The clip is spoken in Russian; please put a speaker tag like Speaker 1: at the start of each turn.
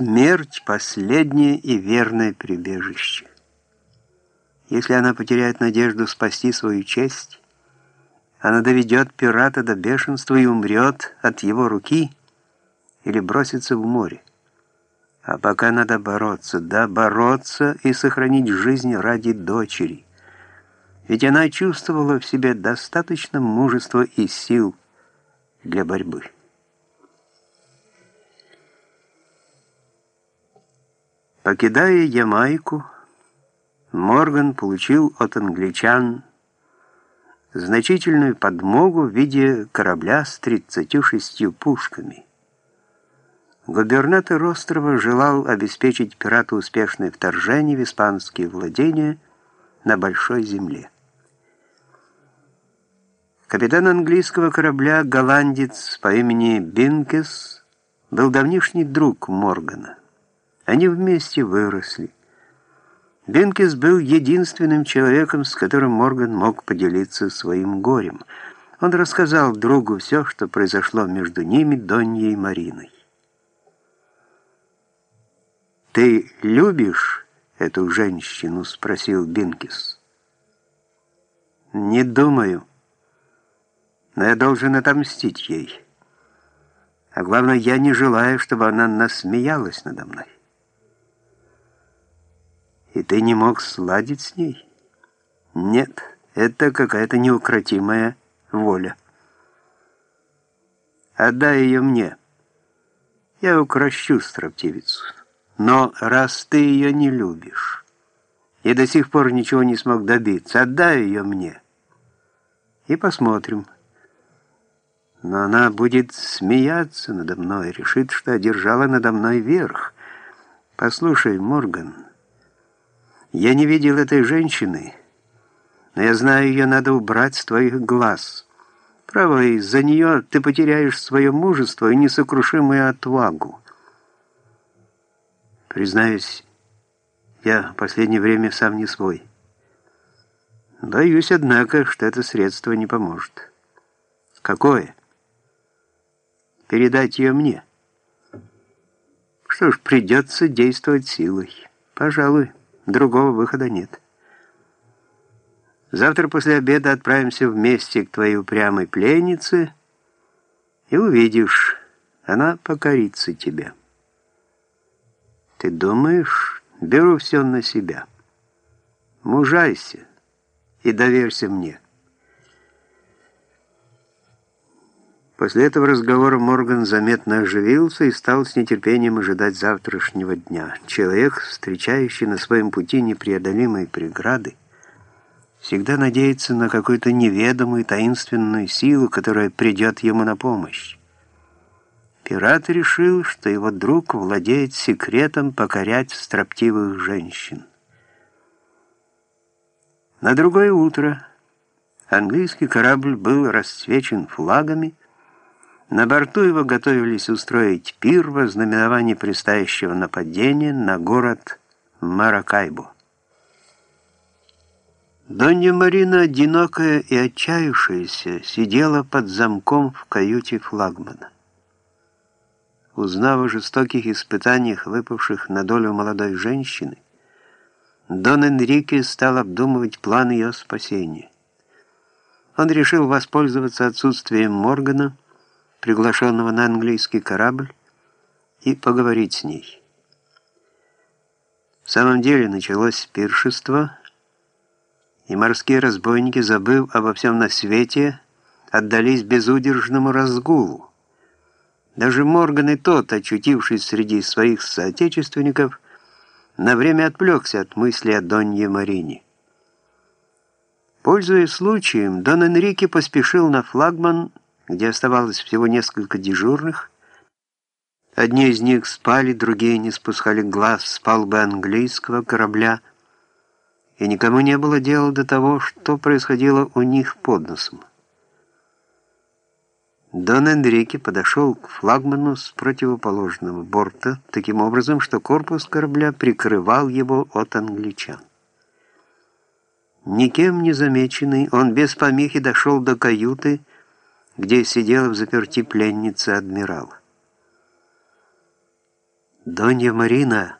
Speaker 1: Смерть — последнее и верное прибежище. Если она потеряет надежду спасти свою честь, она доведет пирата до бешенства и умрет от его руки или бросится в море. А пока надо бороться, да, бороться и сохранить жизнь ради дочери. Ведь она чувствовала в себе достаточно мужества и сил для борьбы. Покидая Ямайку, Морган получил от англичан значительную подмогу в виде корабля с 36 пушками. Губернатор острова желал обеспечить пирату успешное вторжение в испанские владения на Большой Земле. Капитан английского корабля, голландец по имени Бинкес, был давнишний друг Моргана. Они вместе выросли. Бинкес был единственным человеком, с которым Морган мог поделиться своим горем. Он рассказал другу все, что произошло между ними, Доньей и Мариной. «Ты любишь эту женщину?» — спросил Бинкес. «Не думаю, но я должен отомстить ей. А главное, я не желаю, чтобы она насмеялась надо мной». И ты не мог сладить с ней? Нет, это какая-то неукротимая воля. Отдай ее мне. Я укращу строптивицу. Но раз ты ее не любишь и до сих пор ничего не смог добиться, отдай ее мне. И посмотрим. Но она будет смеяться надо мной, решит, что одержала надо мной верх. Послушай, Морган, я не видел этой женщины, но я знаю, ее надо убрать с твоих глаз. Право, из-за нее ты потеряешь свое мужество и несокрушимую отвагу. Признаюсь, я в последнее время сам не свой. Боюсь, однако, что это средство не поможет. Какое? Передать ее мне. Что ж, придется действовать силой. Пожалуй. Другого выхода нет. Завтра после обеда отправимся вместе к твоей упрямой пленнице, и увидишь, она покорится тебе. Ты думаешь, беру все на себя. Мужайся и доверься мне. После этого разговора Морган заметно оживился и стал с нетерпением ожидать завтрашнего дня. Человек, встречающий на своем пути непреодолимые преграды, всегда надеется на какую-то неведомую таинственную силу, которая придет ему на помощь. Пират решил, что его друг владеет секретом покорять строптивых женщин. На другое утро английский корабль был расцвечен флагами, на борту его готовились устроить пир во знаменовании предстоящего нападения на город Маракайбо. Донья Марина, одинокая и отчаявшаяся, сидела под замком в каюте флагмана. Узнав о жестоких испытаниях, выпавших на долю молодой женщины, Дон Энрике стал обдумывать план ее спасения. Он решил воспользоваться отсутствием Моргана, приглашенного на английский корабль, и поговорить с ней. В самом деле началось пиршество, и морские разбойники, забыв обо всем на свете, отдались безудержному разгулу. Даже Морган и тот, очутившись среди своих соотечественников, на время отвлекся от мысли о Донье Марине. Пользуясь случаем, Дон Энрике поспешил на флагман где оставалось всего несколько дежурных. Одни из них спали, другие не спускали глаз с палубы английского корабля, и никому не было дела до того, что происходило у них под носом. Дон Энрике подошел к флагману с противоположного борта, таким образом, что корпус корабля прикрывал его от англичан. Никем не замеченный, он без помехи дошел до каюты, где сидела в заперти пленница адмирала. Донья Марина